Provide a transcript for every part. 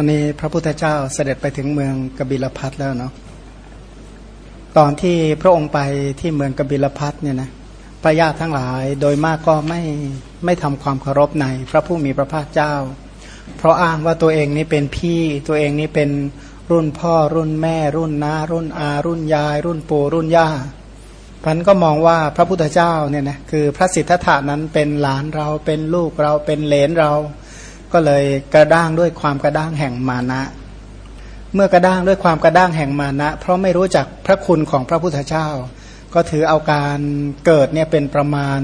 อนนี้พระพุทธเจ้าเสด็จไปถึงเมืองกบิลพัทแล้วเนาะตอนที่พระองค์ไปที่เมืองกบิลพัทเนี่ยนะพระญาติทั้งหลายโดยมากก็ไม่ไม่ทำความเคารพในพระผู้มีพระภาคเจ้า เพราะอ้างว่าตัวเองนี้เป็นพี่ตัวเองนี้เป็นรุ่นพ่อรุ่นแม่รุ่นน้ารุ่นอารุ่นยาย รุ่นปู่รุ่นย่าพันก็มองว่าพระพุทธเจ้าเนี่ยนะคือพระสิทธัตถานั้นเป็นหลานเราเป็นลูกเราเป็นเหลนเรา ก็เลยกระด้างด้วยความกระด้างแห่งมานะ เมื่อกระด้างด้วยความกระด้างแห่งมานะ เพราะไม่รู้จักพระคุณของพระพุทธเจ้า ก็ถือเอาการเกิดเนี่ยเป็นประมาณ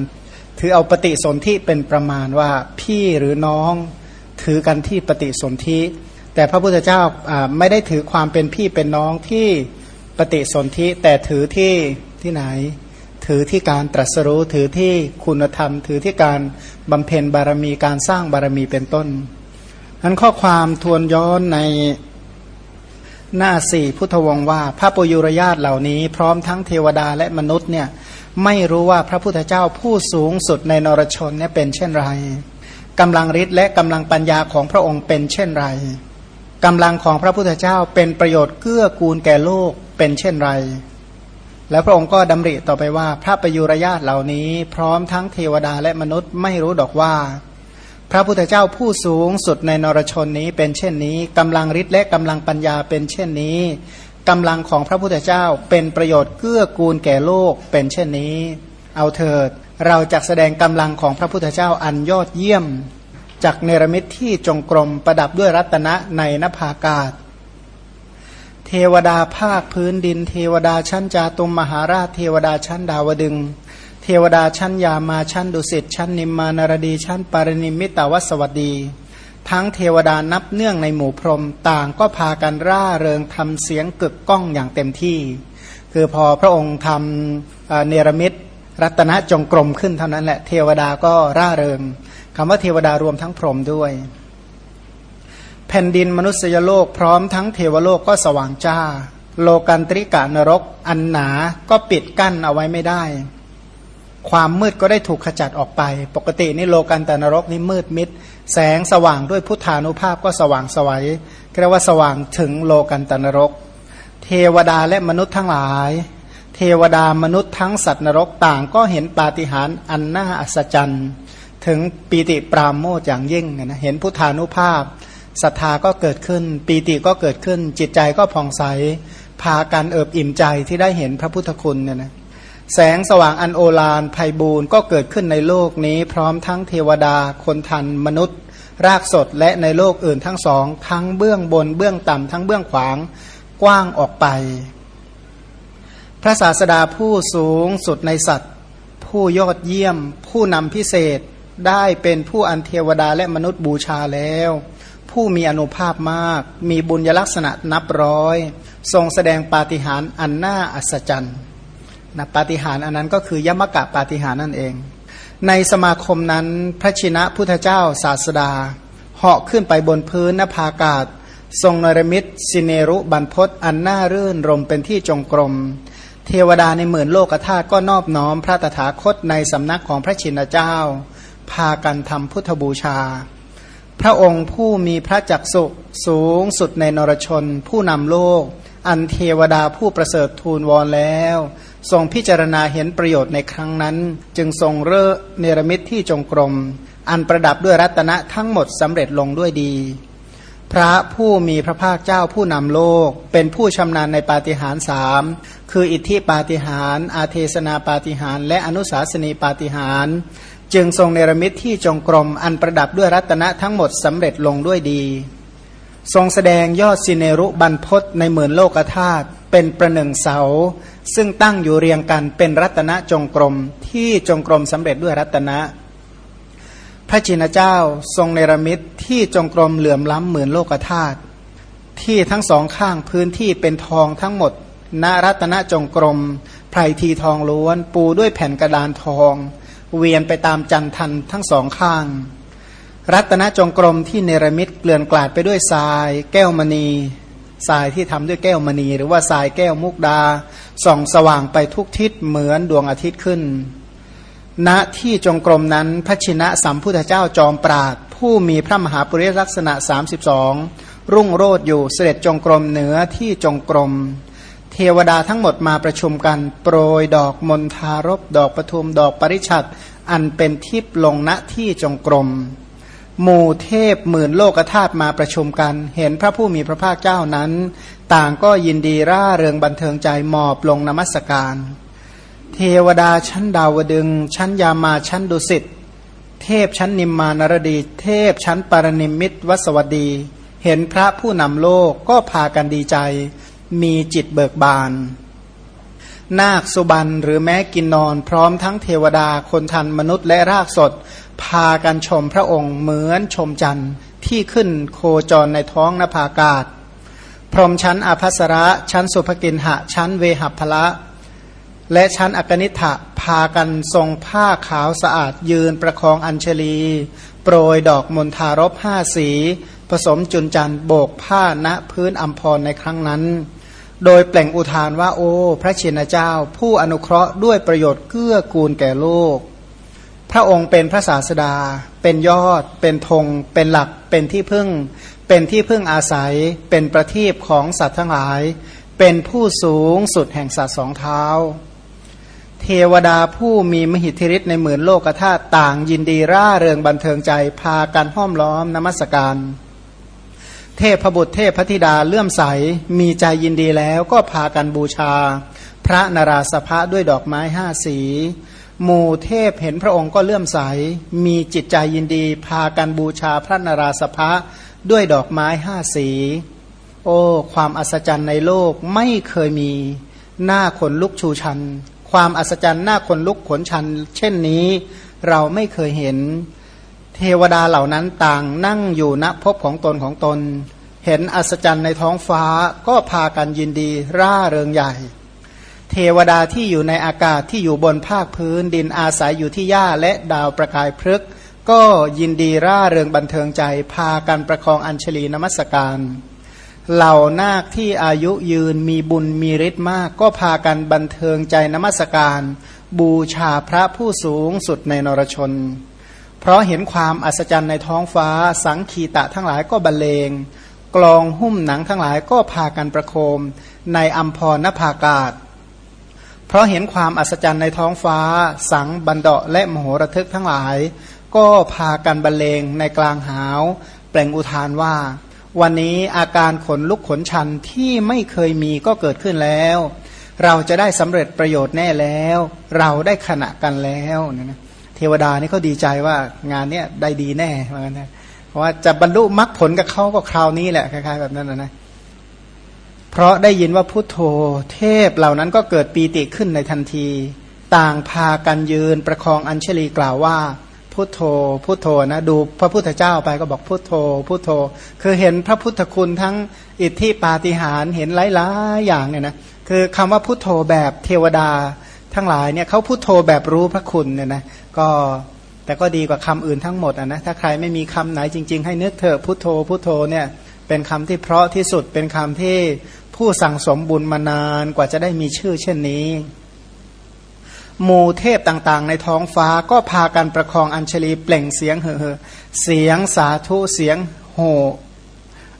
ถือเอาปฏิสนธิเป็นประมาณว่าพี่หรือน้องถือกันที่ปฏิสนธิ แต่พระพุทธเจ้าไม่ได้ถือความเป็นพี่เป็นน้องที่ปฏิสนธิแต่ถือที่ที่ไหน ถือที่การตรัสรู้ถือที่คุณธรรม ถือที่การบำเพ็ญบารมีการสร้างบารมีเป็นต้นนั้นข้อความทวนย้อนในหน้าสี่พุทธวงว่า พระปุยุรญาตเหล่านี้ พร้อมทั้งเทวดาและมนุษย์เนี่ยไม่รู้ว่าพระพุทธเจ้าผู้สูงสุดในนรชนเนี่ยเป็นเช่นไรกำลังฤทธิ์และกำลังปัญญาของพระองค์เป็นเช่นไรกำลังของพระพุทธเจ้าเป็นประโยชน์เกื้อกูลแก่โลกเป็นเช่นไร แล้วพระองค์ก็ดำริต่อไปว่า พระประยุรญาตเหล่านี้ พร้อมทั้งเทวดาและมนุษย์ไม่รู้ดอกว่า พระพุทธเจ้าผู้สูงสุดในนรชนนี้เป็นเช่นนี้กำลังฤทธิ์และกำลังปัญญาเป็นเช่นนี้กำลังของพระพุทธเจ้าเป็นประโยชน์เกื้อกูลแก่โลกเป็นเช่นนี้ เอาเถิดเราจะแสดงกำลังของพระพุทธเจ้าอันยอดเยี่ยมจากเนรมิตที่จงกรมประดับด้วยรัตนะในนภากาศ เทวดาภาคพื้นดิน เทวดาชั้นจาตุมมหาราช เทวดาชั้นดาวดึง เทวดาชั้นยามาชั้นดุสิตชั้นนิมมานารดีชั้นปารณิมิตาวัสวัสดี ทั้งเทวดานับเนื่องในหมู่พรหมต่างก็พากันร่าเริงทำเสียงกึกก้องอย่างเต็มที่ คือพอพระองค์ทำเนรมิตรัตนจงกรมขึ้นเท่านั้นแหละเทวดาก็ร่าเริงคำว่าเทวดารวมทั้งพรหมด้วย ผ่นดินมนุษยโลกพร้อมทั้งเทวโลกก็สว่างจ้า โลกันตริกะนรก อันหนาก็ปิดกั้นเอาไว้ไม่ได้ ความมืดก็ได้ถูกขจัดออกไป ปกตินี่โลกันตนรกนี่มืดมิด แสงสว่างด้วยพุทธานุภาพก็สว่างสวัยเรียกว่าสว่างถึงโลกันตนรก เทวดาและมนุษย์ทั้งหลาย เทวดามนุษย์ทั้งสัตว์นรกต่างก็เห็นปาฏิหาริย์อันน่าอัศจรรย์ ถึงปีติปราโมทอย่างยิ่งนะเห็นพุทธานุภาพ ศรัทธาก็เกิดขึ้น ปีติก็เกิดขึ้น จิตใจก็ผ่องใส พากันเอิบอิ่มใจที่ได้เห็นพระพุทธคุณเนี่ยนะแสงสว่างอันโอฬารภัยบูรณ์ก็เกิดขึ้นในโลกนี้ พร้อมทั้งเทวดา คนทัน มนุษย์ รากสดและในโลกอื่นทั้งสอง ทั้งเบื้องบนเบื้องต่ำทั้งเบื้องขวางกว้างออกไป พระศาสดาผู้สูงสุดในสัตว์ ผู้ยอดเยี่ยม ผู้นำพิเศษได้เป็นผู้อันเทวดาและมนุษย์บูชาแล้ว ผู้มีอนุภาพมาก มีบุญยลักษณะนับร้อย ทรงแสดงปาฏิหาริย์อันน่าอัศจรรย์นะปาฏิหาริย์อันนั้นก็คือยมกะปาฏิหาริย์นั่นเอง ในสมาคมนั้นพระชินะพุทธเจ้าศาสดาเหาะขึ้นไปบนพื้นนภาอากาศ ทรงนรมิตสิเนรุบันพศอันน่ารื่นรมเป็นที่จงกรม เทวดาในหมื่นโลกธาตุก็นอบน้อมพระตถาคตในสำนักของพระชินเจ้า พากันทำพุทธบูชา พระองค์ผู้มีพระจักสุสูงสุดในนรชน ผู้นำโลก อันเทวดาผู้ประเสริฐทูลวอนแล้ว ทรงพิจารณาเห็นประโยชน์ในครั้งนั้น จึงทรงเร่เนรมิตที่จงกรม อันประดับด้วยรัตนะทั้งหมดสำเร็จลงด้วยดี พระผู้มีพระภาคเจ้าผู้นำโลก เป็นผู้ชำนาญในปาฏิหาริย์สามคืออิทธิปาฏิหาริย์อาเทศนาปาฏิหาริย์และอนุสาสนีปาฏิหาริย์ จึงทรงเนรมิตที่จงกรมอันประดับด้วยรัตนะทั้งหมดสำเร็จลงด้วยดี ทรงแสดงยอดสิเนรุบันพศในหมื่นโลกธาตุเป็นประหนึ่งเสา ซึ่งตั้งอยู่เรียงกันเป็นรัตนะจงกรมที่จงกรมสำเร็จด้วยรัตนะ พระจินเจ้าทรงเนรมิตที่จงกรมเหลื่อมล้ำหมื่นโลกธาตุที่ทั้งสองข้างพื้นที่เป็นทองทั้งหมดณรัตนะจงกรมไพรทีทองล้วนปูด้วยแผ่นกระดานทอง เวียนไปตามจันทันทั้งสองข้าง รัตนจงกรมที่เนรมิตเกลื่อนกลาดไปด้วยทราย แก้วมณีทรายที่ทำด้วยแก้วมณี หรือว่าทรายแก้วมุกดาส่องสว่างไปทุกทิศเหมือนดวงอาทิตย์ขึ้น ณที่จงกรมนั้นพระชินะสัมพุทธเจ้าจอมปราดผู้มีพระมหาปุริลักษณะ 32 รุ่งโรดอยู่เสด็จจงกรมเหนือที่จงกรม เทวดาทั้งหมดมาประชุมกัน โปรยดอกมณฑารบดอกปทุมดอกปริชัดอันเป็นทิพลงณที่จงกรมหมู่เทพหมื่นโลกธาตุมาประชุมกัน เห็นพระผู้มีพระภาคเจ้านั้น ต่างก็ยินดีร่าเริงบันเทิงใจหมอบลงนมัสการ เทวดาชั้นดาวดึง ชั้นยามาชั้นดุสิตเทพชั้นนิมมานรดี เทพชั้นปารณิมิตวสวัสดี เห็นพระผู้นำโลกก็พากันดีใจ มีจิตเบิกบาน นาคสุบันหรือแม้กินนอน พร้อมทั้งเทวดาคนทันมนุษย์และรากสด พากันชมพระองค์เหมือนชมจันทร์ที่ขึ้นโคจรในท้องนภากาศ พรมชั้นอภัสระ ชั้นสุภกินหะ ชั้นเวหัพละ และชั้นอกนิฐะพากันทรงผ้าขาวสะอาดยืนประคองอัญชลี โปรยดอกมณฑารบห้าสี ผสมจุนจันโบกผ้าณพื้นอัมพรในครั้งนั้น โดยเปล่งอุทานว่าโอ้ พระชินเจ้า ผู้อนุเคราะห์ด้วยประโยชน์เกื้อกูลแก่โลก พระองค์เป็นพระศาสดา เป็นยอด เป็นธง เป็นหลัก เป็นที่พึ่ง เป็นที่พึ่งอาศัย เป็นประทีปของสัตว์ทั้งหลาย เป็นผู้สูงสุดแห่งสัตว์สองเท้าเทวดาผู้มีมหิทธิฤทธิ์ในหมื่นโลกธาตุต่างยินดีร่าเริงบันเทิงใจพากันห้อมล้อมนมัสการ เทพบุตรเทพธิดาเลื่อมใสมีใจยินดีแล้วก็พากันบูชา พระนราสภะด้วยดอกไม้ห้าสีหมู่เทพเห็นพระองค์ก็เลื่อมใส มีจิตใจยินดี พากันบูชาพระนราสภะด้วยดอกไม้ห้าสี โอ้ ความอัศจรรย์ในโลกไม่เคยมีหน้าขนลุกชูชัน ความอัศจรรย์หน้าขนลุกขนชัน เช่นนี้เราไม่เคยเห็น เทวดาเหล่านั้นต่างนั่งอยู่ณภพของตนของตน เห็นอัศจรรย์ในท้องฟ้าก็พากันยินดีร่าเริงใหญ่ เทวดาที่อยู่ในอากาศที่อยู่บนภาคพื้นดินอาศัยอยู่ที่หญ้าและดาวประกายพฤกก็ยินดีร่าเริงบันเทิงใจ พากันประคองอัญชลีนมัสการ เหล่านาคที่อายุยืนมีบุญมีฤทธิ์มาก ก็พากันบันเทิงใจนมัสการ บูชาพระผู้สูงสุดในนรชน เพราะเห็นความอัศจรรย์ในท้องฟ้า สังคีตะทั้งหลายก็บรรเลง กลองหุ้มหนังทั้งหลายก็พากันประโคม ในอัมพรนภากาศ เพราะเห็นความอัศจรรย์ในท้องฟ้า สังบันเดาะและมโหระทึกทั้งหลาย ก็พากันบรรเลงในกลางหาว แปลงอุทานว่า วันนี้อาการขนลุกขนชันที่ไม่เคยมีก็เกิดขึ้นแล้ว เราจะได้สำเร็จประโยชน์แน่แล้ว เราได้ขณะกันแล้วเนี่ยนะ เทวดานี่เขาดีใจว่างานเนี้ยได้ดีแน่เหมือนกันนะเพราะว่าจะบรรลุมรรคผลกับเขาก็คราวนี้แหละคล้ายๆแบบนั้นนะนะเพราะได้ยินว่าพุทโธเทพเหล่านั้นก็เกิดปีติขึ้นในทันที ต่างพากันยืนประคองอัญชลีกล่าวว่าพุทโธพุทโธนะดูพระพุทธเจ้าไปก็บอกพุทโธพุทโธ คือเห็นพระพุทธคุณทั้งอิทธิปาฏิหาริย์เห็นหลายๆอย่างเนี่ยนะคือคำว่าพุทโธแบบเทวดา ทั้งหลายเนี่ยเขาพุทโธแบบรู้พระคุณเนี่ยนะก็แต่ก็ดีกว่าคำอื่นทั้งหมดอะนะถ้าใครไม่มีคำไหนจริง ๆ ให้นึกเถอะพุทโธพุทโธเนี่ยเป็นคำที่เพราะที่สุดเป็นคำที่ผู้สั่งสมบุญมานานกว่าจะได้มีชื่อเช่นนี้หมู่เทพต่างๆ ในท้องฟ้าก็พากันประคองอัญชลีเปล่งเสียงเห่อเสียงสาธุเสียงโห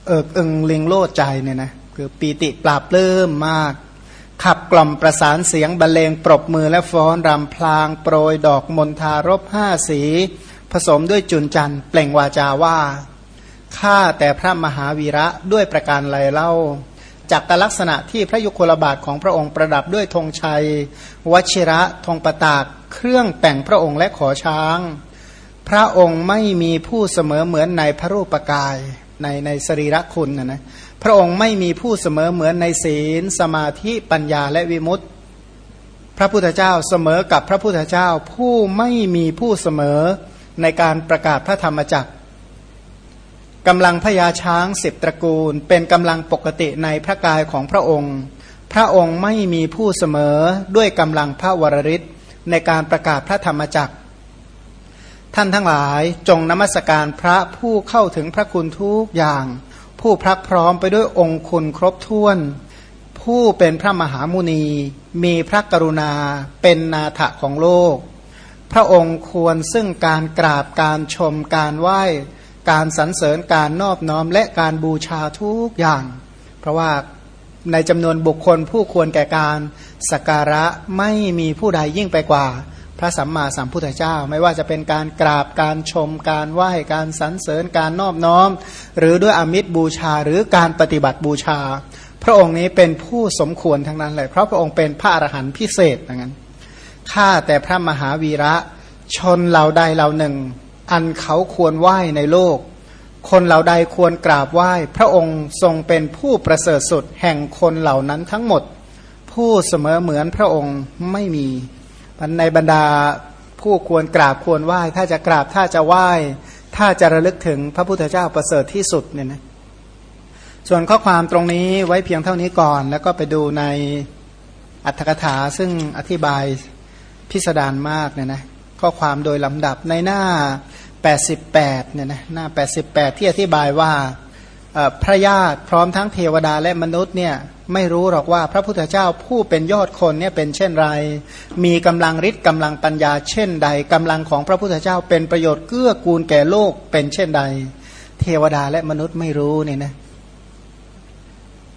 เอิกอึงลิงโลดใจเนี่ยนะคือปีติปราบเริ่มมาก ขับกล่อมประสานเสียงบรรเลงปรบมือและฟ้อนรำพลางโปรยดอกมณฑารบห้าสี ผสมด้วยจุนจันเปล่งวาจาว่าข้าแต่พระมหาวีระด้วยประการไรเล่าจากตลักษณะที่พระยุคลบาทของพระองค์ประดับด้วยธงชัย วชิระธงประตาก เครื่องแต่งพระองค์และขอช้าง พระองค์ไม่มีผู้เสมอเหมือนในพระรูปกายในในสรีระคุณนะนะ พระองค์ไม่มีผู้เสมอเหมือนในศีล สมาธิปัญญาและวิมุตติพระพุทธเจ้าเสมอกับพระพุทธเจ้าผู้ไม่มีผู้เสมอในการประกาศพระธรรมจักรกำลังพญาช้างสิบตระกูล เป็นกำลังปกติในพระกายของพระองค์ พระองค์ไม่มีผู้เสมอด้วยกำลังพระวรริศในการประกาศพระธรรมจักรท่านทั้งหลายจงนมัสการพระผู้เข้าถึงพระคุณทุกอย่าง ผู้พรักพร้อมไปด้วยองคุณครบถ้วน ผู้เป็นพระมหามุนี มีพระกรุณาเป็นนาถะของโลก พระองค์ควรซึ่งการกราบการชมการไหว้ การสรรเสริญการนอบน้อมและการบูชาทุกอย่าง เพราะว่าในจำนวนบุคคลผู้ควรแก่การสักการะไม่มีผู้ใดยิ่งไปกว่า พระสัมมาสัมพุทธเจ้า ไม่ว่าจะเป็นการกราบการชม การไหว้การสรรเสริญการนอบน้อม หรือด้วยอมิตรบูชาหรือการปฏิบัติบูชา พระองค์นี้เป็นผู้สมควรทั้งนั้นเลยเพราะพระองค์เป็นพระอรหันต์พิเศษอย่างนั้นข้าแต่พระมหาวีระชนเหล่าใดเหล่าหนึ่ง อันเขาควรไหว้ในโลก คนเหล่าใดควรกราบไหว้ พระองค์ทรงเป็นผู้ประเสริฐสุดแห่งคนเหล่านั้นทั้งหมด ผู้เสมอเหมือนพระองค์ไม่มี ในบรรดาผู้ควรกราบควรไหว้ ถ้าจะกราบถ้าจะไหว้ ถ้าจะระลึกถึงพระพุทธเจ้าประเสริฐที่สุดเนี่ยนะส่วนข้อความตรงนี้ไว้เพียงเท่านี้ก่อน แล้วก็ไปดูในอัตถกถาซึ่งอธิบายพิสดารมากเนี่ยนะข้อความโดยลำดับในหน้า 88เนี่ยนะหน้า 88 ที่อธิบายว่า พระญาติพร้อมทั้งเทวดาและมนุษย์เนี่ยไม่รู้หรอกว่าพระพุทธเจ้าผู้เป็นยอดคนเนี่ยเป็นเช่นไร มีกำลังฤทธิ์กำลังปัญญาเช่นใดกำลังของพระพุทธเจ้าเป็นประโยชน์เกื้อกูลแก่โลกเป็นเช่นใด เทวดาและมนุษย์ไม่รู้เนี่ยนะ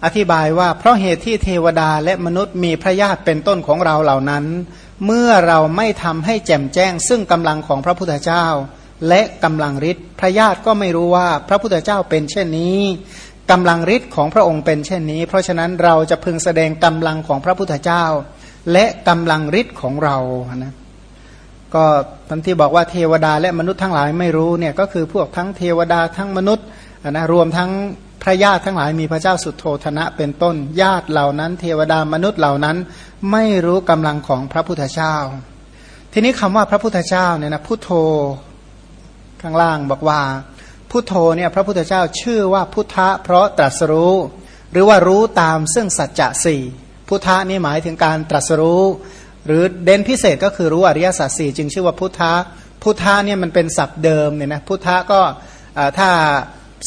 อธิบายว่าเพราะเหตุที่เทวดาและมนุษย์มีพระญาติเป็นต้นของเราเหล่านั้น เมื่อเราไม่ทำให้แจ่มแจ้งซึ่งกำลังของพระพุทธเจ้า และกำลังฤทธิ์พระญาติก็ไม่รู้ว่าพระพุทธเจ้าเป็นเช่นนี้กำลังฤทธิ์ของพระองค์เป็นเช่นนี้ เพราะฉะนั้นเราจะพึงแสดงกำลังของพระพุทธเจ้า และกำลังฤทธิ์ของเรานะก็ทันที่บอกว่าเทวดาและมนุษย์ทั้งหลายไม่รู้เนี่ยก็คือพวกทั้งเทวดาทั้งมนุษย์นะรวมทั้งพระญาติทั้งหลายมีพระเจ้าสุดโทธนะเป็นต้นญาติเหล่านั้น เทวดามนุษย์เหล่านั้นไม่รู้กำลังของพระพุทธเจ้า ทีนี้คำว่าพระพุทธเจ้าเนี่ยนะพุทโธ ข้างล่างบอกว่า พุทโธเนี่ยพระพุทธเจ้าชื่อว่าพุทธะเพราะตรัสรู้ หรือว่ารู้ตามซึ่งสัจจะสี่พุทธะนี่หมายถึงการตรัสรู้ หรือเด่นพิเศษก็คือรู้อริยสัจสี่จึงชื่อว่าพุทธะพุทธะเนี่ยมันเป็นศัพท์เดิมเนี่ยนะพุทธะก็ถ้า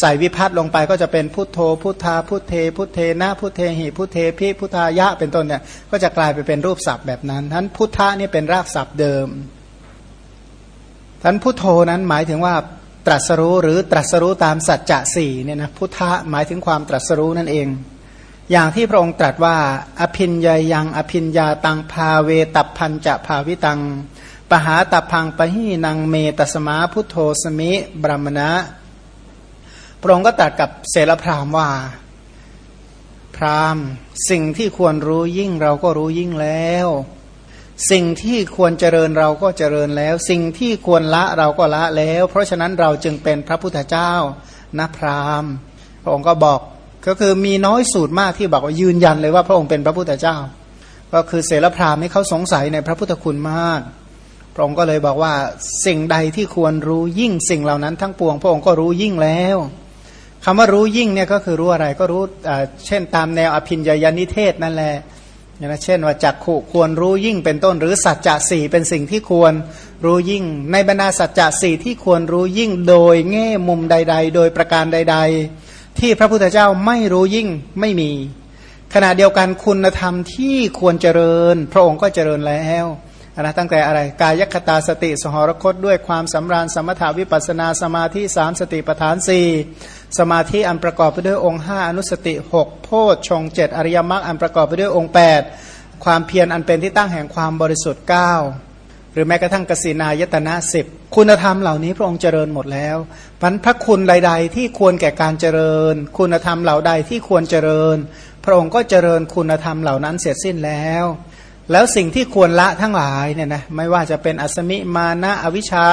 ใส่วิพัตลงไปก็จะเป็นพุทโธ พุทธาพุทเท พุทเทนะพุทเทหิพุทเทพิพุทธายะเป็นต้นเนี่ยก็จะกลายไปเป็นรูปศัพท์แบบนั้นทั้นพุทธะนี่เป็นรากศัพท์เดิม ทั้นพุทโธนั้นหมายถึงว่าตรัสรู้หรือตรัสรู้ตามสัจจะสี่เนี่ยนะพุทธะหมายถึงความตรัสรู้นั่นเอง อย่างที่พระองค์ตรัสว่า อภินยยังอภินยาตังพาเวตับพันจะภาวิตัง ปหาตับพังปะหีนังเมตสมาพุทโธสมิบรมณะพระองค์ก็ตรัสกับเสรพรามว่า พรามสิ่งที่ควรรู้ยิ่งเราก็รู้ยิ่งแล้ว สิ่งที่ควรเจริญเราก็เจริญแล้ว สิ่งที่ควรละเราก็ละแล้ว เพราะฉะนั้นเราจึงเป็นพระพุทธเจ้านะพราหมณ์พระองค์ก็บอกก็คือมีน้อยสูตรมากที่บอกว่ายืนยันเลยว่าพระองค์เป็นพระพุทธเจ้า ก็คือเสรพราหมณ์นี่เขาสงสัยในพระพุทธคุณมาก พระองค์ก็เลยบอกว่าสิ่งใดที่ควรรู้ยิ่งสิ่งเหล่านั้นทั้งปวง พระองค์ก็รู้ยิ่งแล้วคำว่ารู้ยิ่งเนี่ยก็คือรู้อะไรก็รู้เช่นตามแนวอภินญานิเทศนั่นแหละ นะเช่นว่าจักขุควรรู้ยิ่งเป็นต้น หรือสัจจะสี่เป็นสิ่งที่ควรรู้ยิ่ง ในบรรดาสัจจะสี่ที่ควรรู้ยิ่งโดยแง่มุมใด ๆ โดยประการใด ๆ ที่พระพุทธเจ้าไม่รู้ยิ่งไม่มี ขณะเดียวกันคุณธรรมที่ควรเจริญ พระองค์ก็เจริญแล้ว นะตั้งแต่อะไรกายคตาสติสหรคตด้วยความสำราญสมถาวิปัสนาสมาธิสามสติปทานสี่สมาธิอันประกอบไปด้วยองค์5อนุสติ 6 โพชฌงเจ็ดอริยมรรคอันประกอบไปด้วยองค์ 8 ความเพียรอันเป็นที่ตั้งแห่งความบริสุทธิ์ 9 หรือแม้กระทั่งกสินายตนะสิบคุณธรรมเหล่านี้พระองค์เจริญหมดแล้วพันพระคุณใดๆที่ควรแก่การเจริญ คุณธรรมเหล่าใดที่ควรเจริญ พระองค์ก็เจริญคุณธรรมเหล่านั้นเสร็จสิ้นแล้ว แล้วสิ่งที่ควรละทั้งหลายเนี่ยนะไม่ว่าจะเป็นอัสมิมานะอวิชชา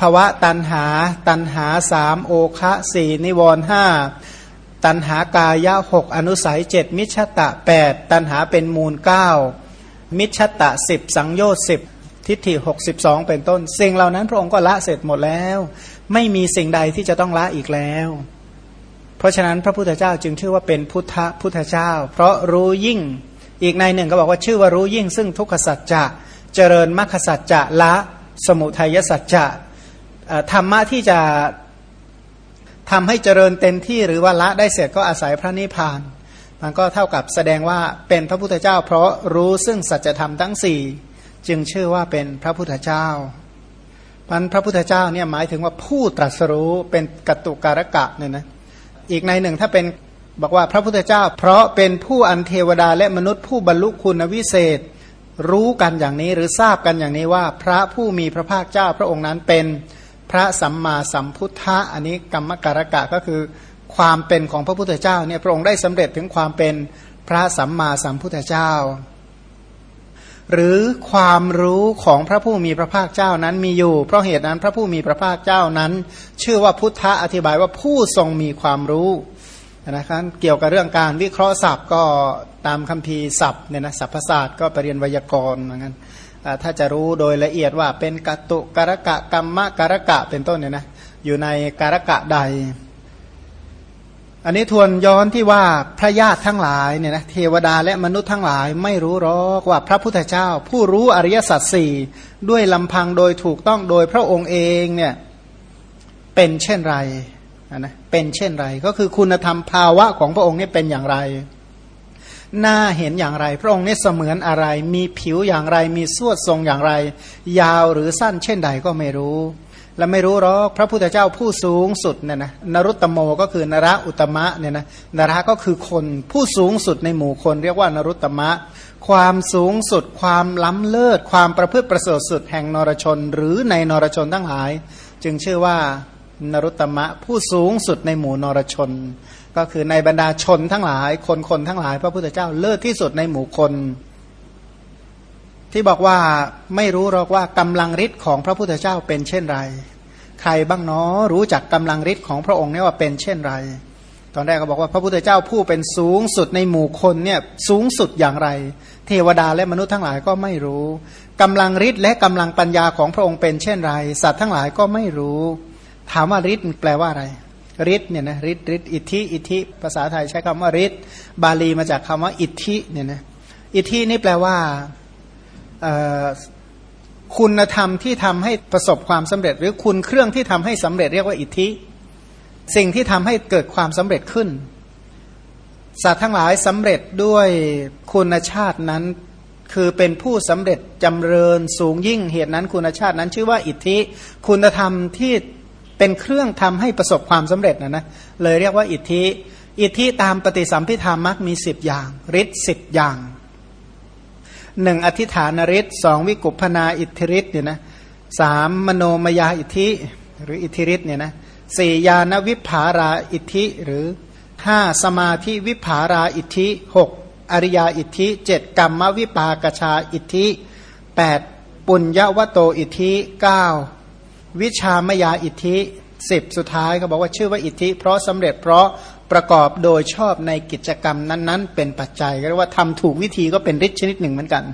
ภวะตันหา ตันหาสามโอคะสี่นิวรห้าตันหากายะหกอนุสัยเจ็ดมิชตะแปดตันหาเป็นมูลเก้ามิชตะสิบสังโยชน์สิบทิฏฐิหกสิบสองเป็นต้น สิ่งเหล่านั้นพระองค์ก็ละเสร็จหมดแล้ว ไม่มีสิ่งใดที่จะต้องละอีกแล้ว เพราะฉะนั้นพระพุทธเจ้าจึงชื่อว่าเป็นพุทธพุทธเจ้า เพราะรู้ยิ่ง อีกในหนึ่งก็บอกว่าชื่อว่ารู้ยิ่งซึ่งทุกขสัจจะเจริญมรรคสัจจะละสมุทัยสัจจะธรรมะที่จะทำให้เจริญเต็มที่หรือว่าละได้เสร็จก็อาศัยพระนิพพาน มันก็เท่ากับแสดงว่าเป็นพระพุทธเจ้า เพราะรู้ซึ่งสัจธรรมทั้งสี่จึงชื่อว่าเป็นพระพุทธเจ้าพันพระพุทธเจ้าเนี่ยหมายถึงว่าผู้ตรัสรู้เป็นกตุการกะเนี่ยนะอีกในหนึ่งถ้าเป็น บอกว่าพระพุทธเจ้า เพราะเป็นผู้อันเทวดาและมนุษย์ผู้บรรลุคุณวิเศษ รู้กันอย่างนี้หรือทราบกันอย่างนี้ว่า พระผู้มีพระภาคเจ้าพระองค์นั้นเป็นพระสัมมาสัมพุทธะอันนี้กรรมการกะก็คือ ความเป็นของพระพุทธเจ้าเนี่ยพระองค์ได้สำเร็จถึงความเป็นพระสัมมาสัมพุทธเจ้า หรือความรู้ของพระผู้มีพระภาคเจ้านั้นมีอยู่ เพราะเหตุนั้นพระผู้มีพระภาคเจ้านั้น ชื่อว่าพุทธะอธิบายว่าผู้ทรงมีความรู้ นะครับเกี่ยวกับเรื่องการวิเคราะห์ศัพท์ก็ตามคัมภีร์ศัพท์เนี่ยนะศัพท์ศาสตร์ก็ไปเรียนไวยากรณ์เหมือนกันถ้าจะรู้โดยละเอียดว่าเป็นกัตุกรกะกรรมะกรกะเป็นต้นเนี่ยนะอยู่ในกรกะใด อันนี้ทวนย้อนที่ว่าพระญาติทั้งหลายเนี่ยนะเทวดาและมนุษย์ทั้งหลายไม่รู้หรอกว่าพระพุทธเจ้า ผู้รู้อริยสัจสี่ด้วยลำพังโดยถูกต้องโดยพระองค์เองเนี่ยเป็นเช่นไร นะเป็นเช่นไร ก็คือคุณธรรมภาวะของพระองค์นี่เป็นอย่างไร หน้าเห็นอย่างไร พระองค์นี่เสมือนอะไร มีผิวอย่างไร มีสวดทรงอย่างไร ยาวหรือสั้นเช่นใดก็ไม่รู้ และไม่รู้หรอกพระพุทธเจ้าผู้สูงสุดเนี่ยนะนรุตโมก็คือนระอุตมะเนี่ยนะนระก็คือคนผู้สูงสุดในหมู่คน เรียกว่านรุตมะ ความสูงสุด ความล้ำเลิศ ความประพฤติประเสริฐสุดแห่งนรชน หรือในนรชนทั้งหลาย จึงชื่อว่า นรุตมะผู้สูงสุดในหมู่นรชน ก็คือในบรรดาชนทั้งหลายคนคนทั้งหลาย พระพุทธเจ้าเลิศที่สุดในหมู่คน ที่บอกว่าไม่รู้หรอกว่ากำลังฤทธิ์ของพระพุทธเจ้าเป็นเช่นไร ใครบ้างเนาะรู้จักกำลังฤทธิ์ของพระองค์เนี่ยว่าเป็นเช่นไร ตอนแรกก็บอกว่าพระพุทธเจ้าผู้เป็นสูงสุดในหมู่คนเนี่ยสูงสุดอย่างไร เทวดาและมนุษย์ทั้งหลายก็ไม่รู้กำลังฤทธิ์และกำลังปัญญาของพระองค์เป็นเช่นไร สัตว์ทั้งหลายก็ไม่รู้ ถามว่าฤทธิ์แปลว่าอะไรฤทธิ์เนี่ยนะฤทธิ์ฤทธิ์อิทธิอิทธิภาษาไทยใช้คำว่าฤทธิ์บาลีมาจากคำว่า อิทธิเนี่ยนะอิทธินี่แปลว่าคุณธรรมที่ทำให้ประสบความสำเร็จ หรือคุณเครื่องที่ทำให้สำเร็จเรียกว่าอิทธิ สิ่งที่ทำให้เกิดความสำเร็จขึ้น สัตว์ทั้งหลายสำเร็จด้วยคุณชาตินั้น คือเป็นผู้สำเร็จจำเริญสูงยิ่งเหตุนั้นคุณชาตินั้น ชื่อว่าอิทธิ คุณธรรมที่ เป็นเครื่องทำให้ประสบความสำเร็จนะนะเลยเรียกว่าอิทธิ อิทธิตามปฏิสัมพิธามักมีสิบอย่างฤทธิ์สิบอย่างหนึ่งอธิฐานฤทธิ์สองวิกุปนาอิทธิฤทธิ์เนี่ยนะสามมโนมยาอิทธิหรืออิทธิฤทธิ์เนี่ยนะสี่ญาณวิภาราอิทธิหรือห้าสมาธิวิภาราอิทธิหกอริยาอิทธิเจ็ดกรรมวิปากชาอิทธิแปดปุญญวโตอิทธิเก้า วิชามยาอิทธิสิบสุดท้ายเขาบอกว่าชื่อว่าอิทธิ เพราะสำเร็จเพราะประกอบโดยชอบในกิจกรรมนั้นๆ เป็นปัจจัยเรียกว่าทำถูกวิธีก็เป็นฤทธิ์ชนิดหนึ่งเหมือนกัน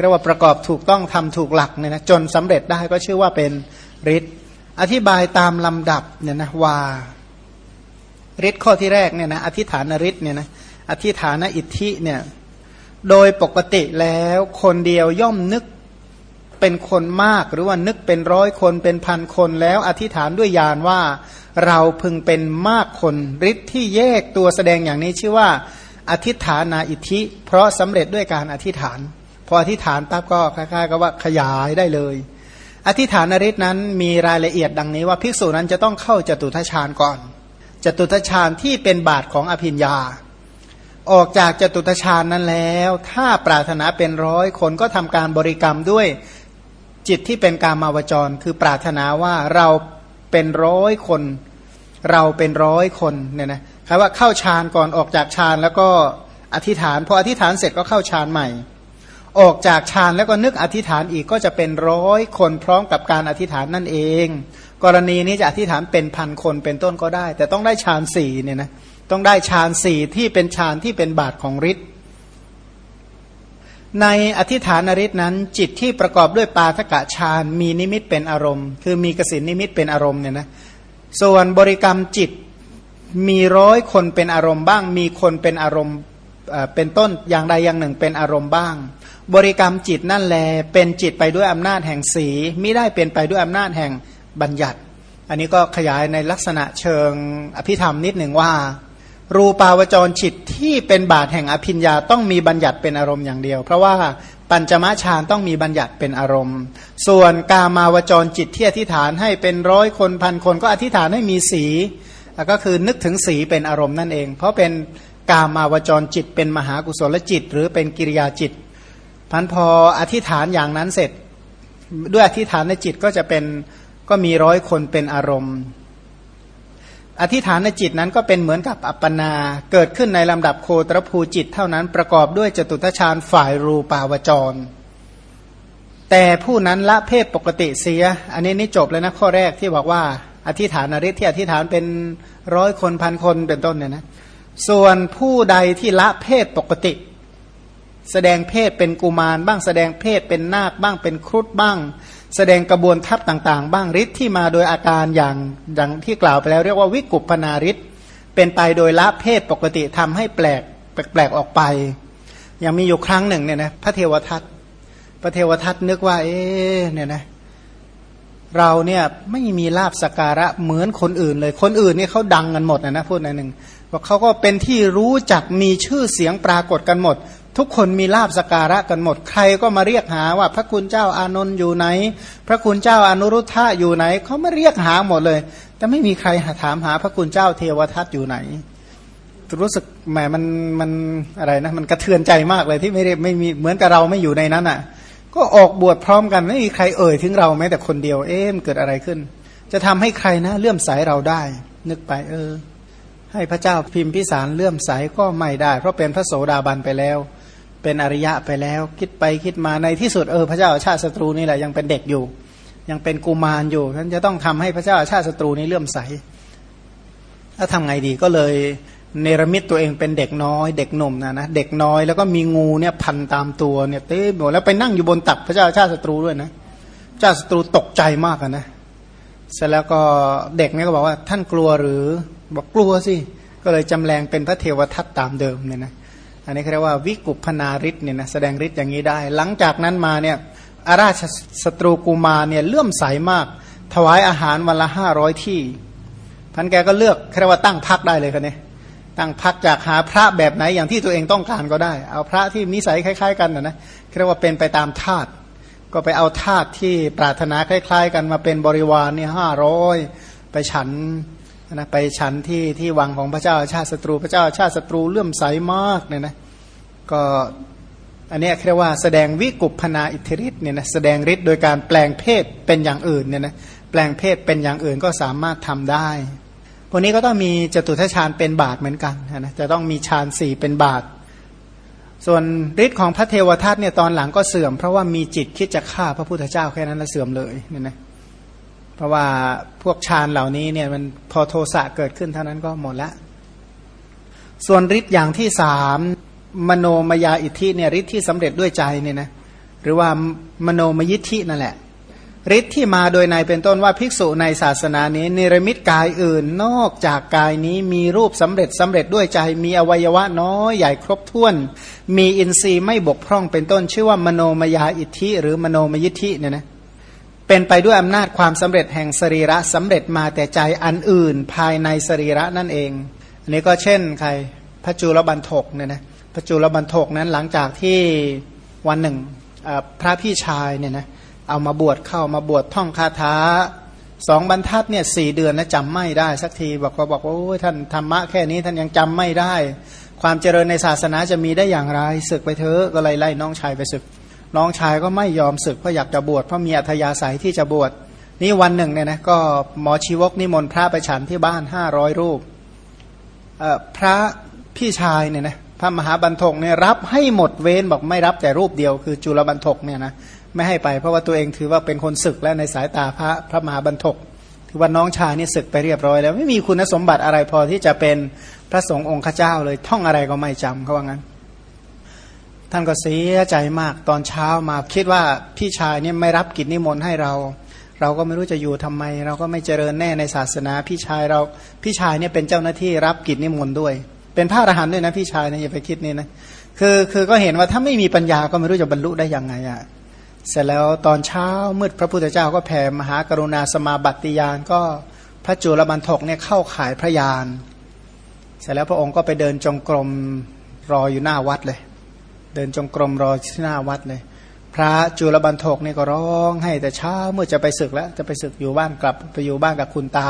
เรียกว่าประกอบถูกต้องทำถูกหลักเนี่ยนะจนสำเร็จได้ก็ชื่อว่าเป็นฤทธิ์อธิบายตามลำดับเนี่ยนะว่าฤทธิ์ข้อที่แรกเนี่ยนะอธิฐานฤทธิ์เนี่ยนะอธิฐานอิทธิเนี่ยโดยปกติแล้วคนเดียวย่อมนึก เป็นคนมาก หรือว่านึกเป็นร้อยคนเป็นพันคนแล้วอธิษฐานด้วยญาณว่า เราพึงเป็นมากคนฤทธิ์ที่แยกตัวแสดงอย่างนี้ชื่อว่า อธิษฐานาอิทธิ เพราะสำเร็จด้วยการอธิษฐาน พออธิษฐานปั๊บก็คล้ายๆกับว่าขยายได้เลย อธิษฐานฤทธิ์นั้นมีรายละเอียดดังนี้ว่าภิกษุนั้นจะต้องเข้าจตุทัชฌานก่อนจตุทัชฌานที่เป็นบาทของอภิญญาออกจากจตุทัชฌานนั้นแล้ว ถ้าปรารถนาเป็นร้อยคนก็ทำการบริกรรมด้วย จิตที่เป็นกามาวจร คือปรารถนาว่าเราเป็นร้อยคน เราเป็นร้อยคนเนี่ยนะคำว่าเข้าฌานก่อนออกจากฌานแล้วก็อธิษฐานพออธิษฐานเสร็จก็เข้าฌานใหม่ ออกจากฌานแล้วก็นึกอธิษฐานอีกก็จะเป็นร้อยคนพร้อมกับการอธิษฐานนั่นเอง กรณีนี้จะอธิษฐานเป็นพันคนเป็นต้นก็ได้ แต่ต้องได้ฌานสี่เนี่ยนะต้องได้ฌานสี่ที่เป็นฌานที่เป็นบาทของฤทธิ์ ในอธิฐานอริษนั้น จิตที่ประกอบด้วยปาทกะฌานมีนิมิตเป็นอารมณ์ คือมีกสินนิมิตเป็นอารมณ์เนี่ยนะส่วนบริกรรมจิตมีร้อยคนเป็นอารมณ์บ้าง มีคนเป็นอารมณ์เป็นต้นอย่างใดอย่างหนึ่งเป็นอารมณ์บ้าง บริกรรมจิตนั่นแลเป็นจิตไปด้วยอำนาจแห่งสีไม่ได้เป็นไปด้วยอำนาจแห่งบัญญัติ อันนี้ก็ขยายในลักษณะเชิงอภิธรรมนิดหนึ่งว่า รูปาวจรจิตที่เป็นบาทแห่งอภิญญาต้องมีบัญญัติเป็นอารมณ์อย่างเดียว เพราะว่าปัญจมะฌานต้องมีบัญญัติเป็นอารมณ์ ส่วนกามาวจรจิตที่อธิษฐานให้เป็นร้อยคนพันคนก็อธิษฐานให้มีสีก็คือนึกถึงสีเป็นอารมณ์นั่นเอง เพราะเป็นกามาวจรจิต เป็นมหากุศลจิต หรือเป็นกิริยาจิตพันพออธิษฐานอย่างนั้นเสร็จ ด้วยอธิษฐานในจิตก็จะเป็นก็มีร้อยคนเป็นอารมณ์ อธิษฐานในจิตนั้นก็เป็นเหมือนกับอัปปนา เกิดขึ้นในลำดับโคตรภูจิตเท่านั้นประกอบด้วยจตุตฌานฝ่ายรูปาวจร แต่ผู้นั้นละเพศปกติเสีย อันนี้นี่จบเลยนะข้อแรกที่บอกว่า อธิษฐานอริที่อธิษฐานเป็นร้อยคนพันคนเป็นต้นเนี่ยนะส่วนผู้ใดที่ละเพศปกติ แสดงเพศเป็นกุมารบ้างแสดงเพศเป็นนาคบ้างเป็นครุฑบ้าง แสดงกระบวนทัพต่างๆ บ้างฤทธิ์ที่มาโดยอาการอย่างอย่างที่กล่าวไปแล้วเรียกว่าวิกุปนาฤทธิ์เป็นไปโดยละเพศปกติทำให้แปลกแปลกออกไป ยังมีอยู่ครั้งหนึ่งเนี่ยนะพระเทวทัตพระเทวทัตนึกว่า เอ๊เนี่ยนะเราเนี่ยไม่มีลาบสการะเหมือนคนอื่นเลย คนอื่นนี่เขาดังกันหมดนะนะพูดในหนึ่งว่าเขาก็เป็นที่รู้จักมีชื่อเสียงปรากฏกันหมด ทุกคนมีลาบสการะกันหมดใครก็มาเรียกหาว่าพระคุณเจ้าอานนท์อยู่ไหน พระคุณเจ้าอนุรุทธะอยู่ไหนเขาไม่เรียกหาหมดเลย แต่ไม่มีใครถามหาพระคุณเจ้าเทวทัตอยู่ไหน รู้สึกแหมมันมันอะไรนะมันกระเทือนใจมากเลยที่ไม่ได้ไม่มีเหมือนกับเราไม่อยู่ในนั้นอะ ก็ออกบวชพร้อมกันไม่มีใครเอ่ยถึงเราแม้แต่คนเดียวเอ๊ะมันเกิดอะไรขึ้น จะทำให้ใครนะเลื่อมใสเราได้ นึกไปเออ ให้พระเจ้าพิมพิสารเลื่อมใสก็ไม่ได้ เพราะเป็นพระโสดาบันไปแล้ว เป็นอริยะไปแล้ว คิดไปคิดมาในที่สุดเออพระเจ้าชาติศัตรูนี่แหละยังเป็นเด็กอยู่ ยังเป็นกุมารอยู่ท่านจะต้องทำให้พระเจ้าชาติศัตรูนี้เลื่อมใสถ้าทำไงดีก็เลยเนรมิตตัวเองเป็นเด็กน้อย เด็กหนุ่มนะนะเด็กน้อยแล้วก็มีงูเนี่ยพันตามตัวเนี่ยเต้หมดแล้วไปนั่งอยู่บนตักพระเจ้าชาติศัตรูด้วยนะเจ้าศัตรูตกใจมากนะเสร็จแล้วก็เด็กเนี่ยก็บอกว่าท่านกลัวหรือบอกกลัวสิก็เลยจำแรงเป็นพระเทวทัตตามเดิมเนี่ยนะ อันนี้เรียกว่าวิกุปนาริศเนี่ยนะแสดงฤทธิ์อย่างนี้ได้ หลังจากนั้นมาเนี่ยอาราชสตรูกูมาเนี่ยเลื่อมใสมาก ถวายอาหารวันละห้าร้อยที่พันแกก็เลือกเรียกว่าตั้งพักได้เลยคันนี้ตั้งพักจากหาพระแบบไหนอย่างที่ตัวเองต้องการก็ได้ เอาพระที่นิสัยคล้าย ๆ กันนะนะเรียกว่าเป็นไปตามธาตุก็ไปเอาธาตุที่ปรารถนาคล้าย ๆ กันมาเป็นบริวารเนี่ยห้าร้อยไปฉัน นะไปฉันที่ที่วังของพระเจ้าชาติศัตรูพระเจ้าชาติศัตรูเลื่อมใสมากเนี่ยนะก็อันนี้เรียกว่าแสดงวิกุปพนาอิทธิฤทธิ์เนี่ยนะแสดงฤทธิ์โดยการแปลงเพศเป็นอย่างอื่นเนี่ยนะแปลงเพศเป็นอย่างอื่นก็สามารถทำได้พวกนี้ก็ต้องมีจตุทัชฌานเป็นบาทเหมือนกันนะจะต้องมีฌานสี่เป็นบาท ส่วนฤทธิ์ของพระเทวทัตเนี่ยตอนหลังก็เสื่อม เพราะว่ามีจิตคิดจะฆ่าพระพุทธเจ้าแค่นั้นแล้วเสื่อมเลยเนี่ยนะ เพราะว่าพวกฌานเหล่านี้เนี่ยมันพอโทสะเกิดขึ้นเท่านั้นก็หมดละ ส่วนฤทธิ์อย่างที่สามมโนมยาอิทธิเนี่ยฤทธิ์ที่สำเร็จด้วยใจเนี่ยนะหรือว่ามโนมยิทธินั่นแหละฤทธิ์ที่มาโดยในเป็นต้นว่าภิกษุในศาสนานี้เนรมิตกายอื่นนอกจากกายนี้มีรูปสำเร็จสำเร็จด้วยใจมีอวัยวะน้อยใหญ่ครบถ้วน มีอินทรีย์ไม่บกพร่องเป็นต้น ชื่อว่ามโนมยาอิทธิหรือมโนมยิทธิเนี่ยนะ เป็นไปด้วยอำนาจความสำเร็จแห่งสรีระสำเร็จมาแต่ใจอันอื่นภายในสรีระนั่นเอง อันนี้ก็เช่นใครพระจุลบันทกเนี่ยนะพระจุลบันทกนั้นหลังจากที่วันหนึ่งพระพี่ชายเนี่ยนะเอามาบวชเข้ามาบวชท่องคาถาสองบรรทัดเนี่ยสี่เดือนนะจำไม่ได้สักทีบอกก็บอกว่าโอ้ยท่านธรรมะแค่นี้ท่านยังจำไม่ได้ ความเจริญในศาสนาจะมีได้อย่างไรศึกไปเถอะก็เลยไล่น้องชายไปศึก น้องชายก็ไม่ยอมศึกเพราะอยากจะบวชเพราะมีอัธยาศัยที่จะบวชนี่วันหนึ่งเนี่ยนะก็หมอชีวกนิมนต์พระไปฉันที่บ้านห้าร้อยรูปพระพี่ชายเนี่ยนะพระมหาบันทกเนี่ยรับให้หมดเว้นบอกไม่รับแต่รูปเดียวคือจุลบันทกเนี่ยนะไม่ให้ไปเพราะว่าตัวเองถือว่าเป็นคนศึกแล้วในสายตาพระพระมหาบันทกถือว่าน้องชายนี่ศึกไปเรียบร้อยแล้ว ไม่มีคุณสมบัติอะไรพอที่จะเป็นพระสงฆ์องค์ข้าเจ้าเลยท่องอะไรก็ไม่จำเขาว่างั้น ท่านก็เสียใจมากตอนเช้ามาคิดว่าพี่ชายเนี่ยไม่รับกิจนิมนต์ให้เรา เราก็ไม่รู้จะอยู่ทำไม เราก็ไม่เจริญแน่ในศาสนา พี่ชายเราพี่ชายเนี่ยเป็นเจ้าหน้าที่รับกิจนิมนต์ด้วย เป็นพระอรหันต์ด้วยนะพี่ชายนะอย่าไปคิดนี่นะคือคือก็เห็นว่าถ้าไม่มีปัญญาก็ไม่รู้จะบรรลุได้ยังไงอะ่ะเสร็จแล้วตอนเช้ามืดพระพุทธเจ้าก็แผ่มหากรุณาสมาบัติยานก็พระจุลบันทกเนี่ยเข้าขายพระยาน เสร็จแล้วพระองค์ก็ไปเดินจงกรมรออยู่หน้าวัดเลย เดินจงกรมรอที่หน้าวัดเลย พระจุลบันทกนี่ก็ร้องให้แต่เช้าเมื่อจะไปศึกแล้ว จะไปศึกอยู่บ้านกลับไปอยู่บ้านกับคุณตา